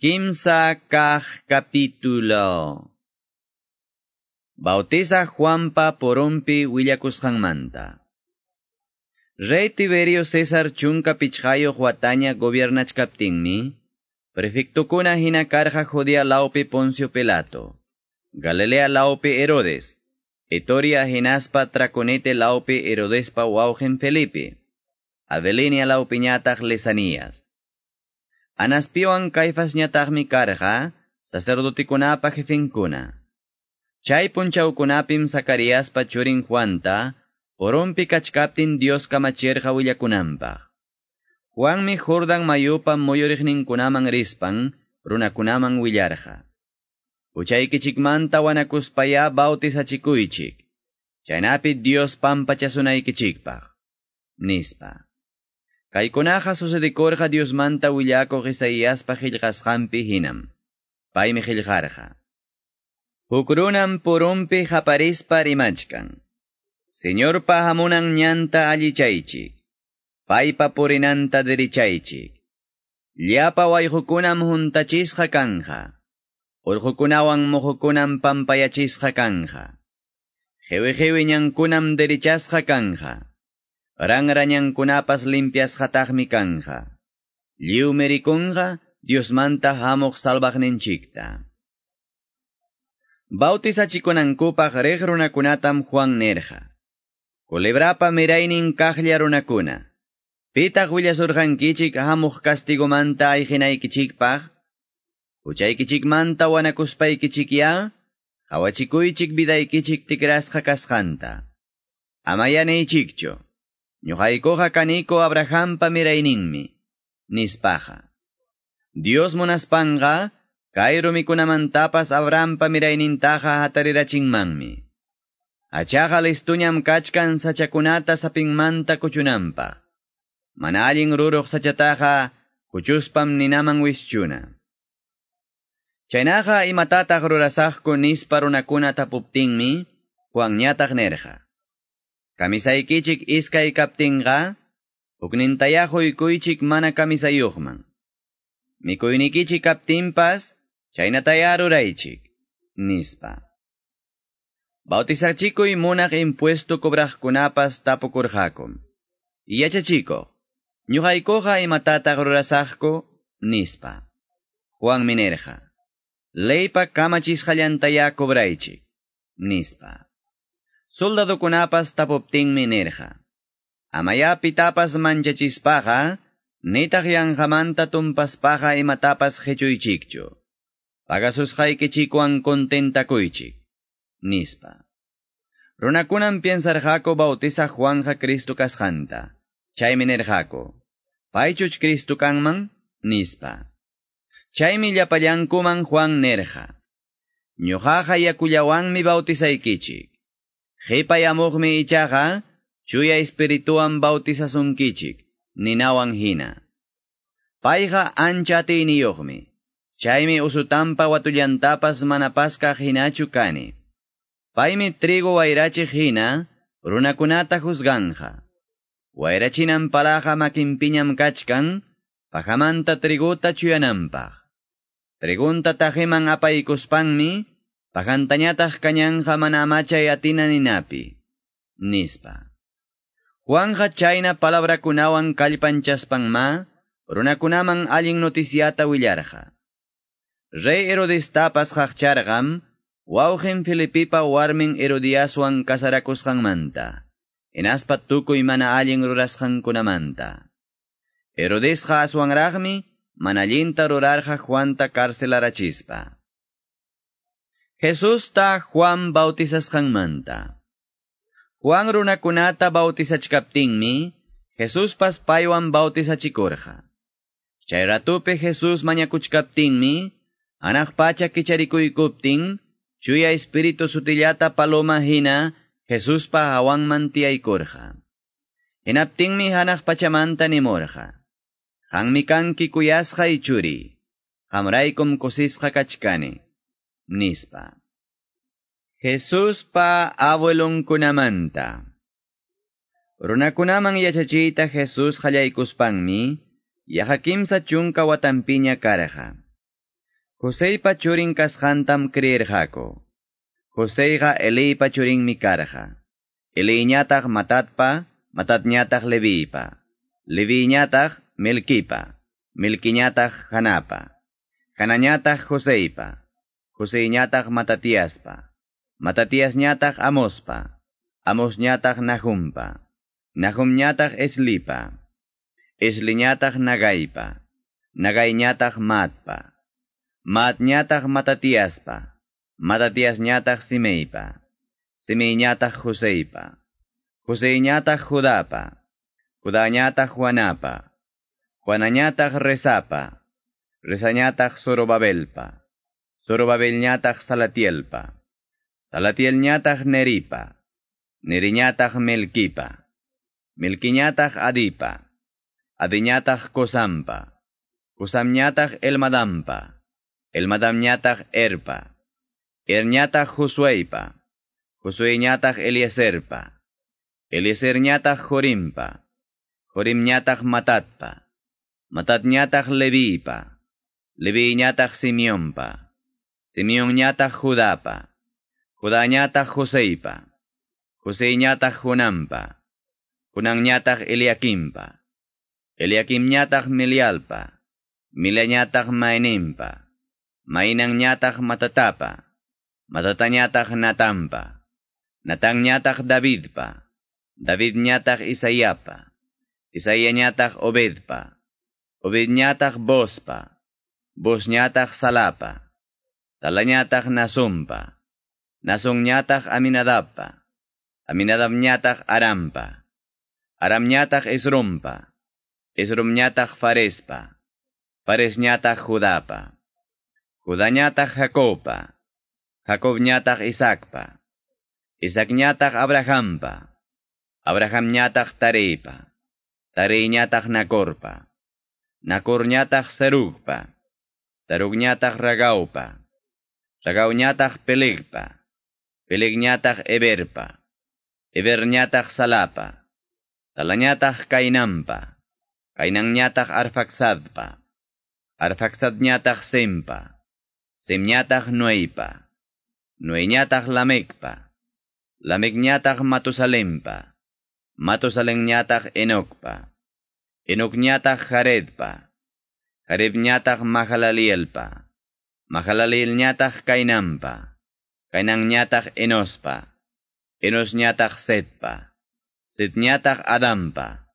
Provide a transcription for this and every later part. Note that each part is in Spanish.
Kimsa kah capítulo. Bautiza Juanpa porompi willakusqanmanta. Rey Tiberio César chunka pichhayo huataña gobiernachkaptinmi, prefectukuna hina karja jodia laupe Poncio Pelato, Galilea laupe Herodes, Etoria hinaspa traconete laupe Herodespa waugen Felipe, Adelenia laupiñatag lesanías. Anaspioan Caifas ñatagmi karqa, sacerdotikunapa jefinkuna. Chay punchawkunapim Zacariaspa churin Juanta, porompi kachkaptin Dios kamachirqa willakunanpaq. Juanmi Jordan mayupa moyorigninkunaman rispan, runakunaman willarqa. Uchaykichikmanta wanakuspaya bautizachikuychik. Chaynapi Dios pampachasunaykichikpaq. Nispa. Kaykunaqa sucedikorqa Diosmanta willakuq Isaíaspa qillqasqanpi hinam. Paymi qillqarqa. Hukrunam purumpi qaparispa rimachkan. Señorpa hamunan ñanta allichaychik. Paypa purinanta dirichaychik. Llapa wayhukunam juntachisqa kanja. Urhukunawan muhukunam pampayachisqa kanja. Jewi jewi ñankunam dirichasqa kanja. rangrañan kunapas limpias hatagmi kanja. Liu merikunga, Dios manta hamok salvagnen chikta. Bautisa chikunankupag regrunakunatam Juan Nerja. Kolebrapa merainin kajliarunakuna. Pitag willas urgankichik hamok castigo manta aijinaikichikpag. Uchaikichik manta wanakuspaikichikia, hawachikuichik bidaikichik tikrasja kaskanta. Amayane ichikcho. Ñuhaikoja kaniko Abraham Abrahampa miraininmi, nispaja. Dios monaspanga, kairo mikunamantapas Abrahampa mirainintaja hatarirachinmanmi. Achaja listuñam kachkan sachakunata sapinmanta kuchunampa. Manalin rurok sachataja, kuchuspam ninaman wischuna. Chaynaja imatatag rurasajku nisparunakuna tapuptinmi, huanñatag nerja. Kamisaykichik iskay kaptinqa, uknintayajuykuychik mana kamisayuqman. Mikuynikichik kaptinpas, chaynataya ruraychik, nispa. Bautizachikuy munaq impuesto cobraqkunapas tapukurqakum. Iyachachiko, ñuqaykuqa imatataq rurasaqku, nispa. Juan minerja. Leypa kamachisqallantaya cobraychik, nispa. Soldado kunapas tapoptinmi nerja. Amaya pitapas manchachispaja, nitaq yanjamanta tumpaspaja imatapas hechuychikchu. Pagasusqaykichikuan kontentakuychik. Nispa. Runakunan piensarjako bautiza Juanja Cristo kasjanta. Chaymi nerjako. Paychuch Cristo kanman? Nispa. Chaymi llapallankuman Juan nerja. Ñujaja yakullawanmi bautizaykichik. Qhipayamuqmi ichaqa, chuya espirituan bautizasunkichik, ninawan hina. Payqa ancha atiniyuqmi, chaymi usutampa watullantapas manapaskaq hinachu kani. Paymi trigo wayrachiq hina, runakunata juzganja. Wayrachinan palaqa makinpiñam kachkan, pajamanta triguta chuyanampaq. Trigunta tajiman apaykuspanmi, pajantañataq kañanja mana amachay atina ninapi. Nispa. Juanja chayna palabrakunawan kallpanchaspanma, runakunaman allin noticiata willarja. Rey Herodestapas jaqcharqam, wawqin Filipipa warmin Herodiaswan kasarakusqanmanta. Inaspa tukuy mana allin rurasqankunamanta. Herodesqa aswanraqmi, mana allinta rurarja Juanta carcelarachispa. Jesus ta Juan bautizasqanmanta. Juan runakunata bautizachkaptinmi, Jesus pas paywan bautizachikurqa. Chay ratupi Jesus mañakuchkaptinmi, anak pacha chuya espiritu sutillata paloma hina, Jesus pa hawanman tiyaykurqa. Hinaptinmi hanak pachamanta nimurqa. Hangmi kanki kuyasqa ichuri, hamraykum kusisqa kachkani. Nispa. Jesus pa abuelong kunamanta. Runakunamang yachachita Jesus halaykuspangmi, yakakimsa chunka watampiña karaja. Joseipa churin kashantam creerjako. Joseiga Eleipa churin mikarja. Eleiñatag matatpa, matatñatag levipa. Leviñatag melkipa. Melkiñatag hanapa. Hanañatag Joseipa. Joseiñatag matatiaspa. Matatiasñatag amospa. Amosñatag nahumpa. Nahumñatag eslipa. Esliñatag nagaipa. Matpa. Matñatag matatiaspa. Matatiasñatag simeipa. Simeiñatag Joseipa. Joseiñatag Judapa. Juanapa. Juanañatag Rezapa. Rezañatag Zorobabelpa. Zorobabelñatag Salatielpa. Salatielñatag Neripa. Neriñatag Melkipa. Melkiñatag Adipa. Adiñatag Kosampa. Kosamñatag Elmadampa. Elmadamñatag Erpa. Erñatag Josueipa. Josueñatag Elieserpa. Elieserñatag Jorimpa. Jorimñatag Matatpa. Matatñatag Levipa. Leviñatag Simeón ñata Judapa, Judá ñata Joseipa, Josei ñata Junampa, Junam ñata Eliakimpa, Eliakim ñata Milialpa, Mila ñata Mainimpa, Mainan ñata Matatapa, Matata ñata Natampa, Natán ñata Davidpa, David ñata Isayapa, Isaiah ñata Obedpa, Obed ñata Bospa, Bos ñata Salapa, Salañatag Nasumpa. Nasungñatag Aminadabpa. Aminadabñatag Arampa. Aramñatag Esrumpa. Esrumñatag Farespa. Faresñatag Judapa. Judañatag Jacopa. Jacobñatag Isacpa. Isacñatag Abrahampa. Abrahamñatag Tareipa. Tareiñatag Nacorpa. Nacorñatag Serugpa. Serugñatag Ragaupa. Ragauñatag Pelegpa. Pelegñatag Eberpa. Eberñatag Salapa. Salañatag Kainampa. Kainanñatag Arfaxadpa. Arfaxadñatag Sempa. Semñatag Nueipa. Nueñatag Lamekpa. Lamekñatag Matusalempa. Matusalemñatag Enokpa. Enokñatag Jaredpa. Jarebñatag Mahalalil ñatah kainampa, kainang ñatah enospa, enos ñatah setpa, set ñatah adampa,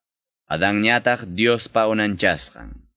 adang ñatah diospa unanchaskan.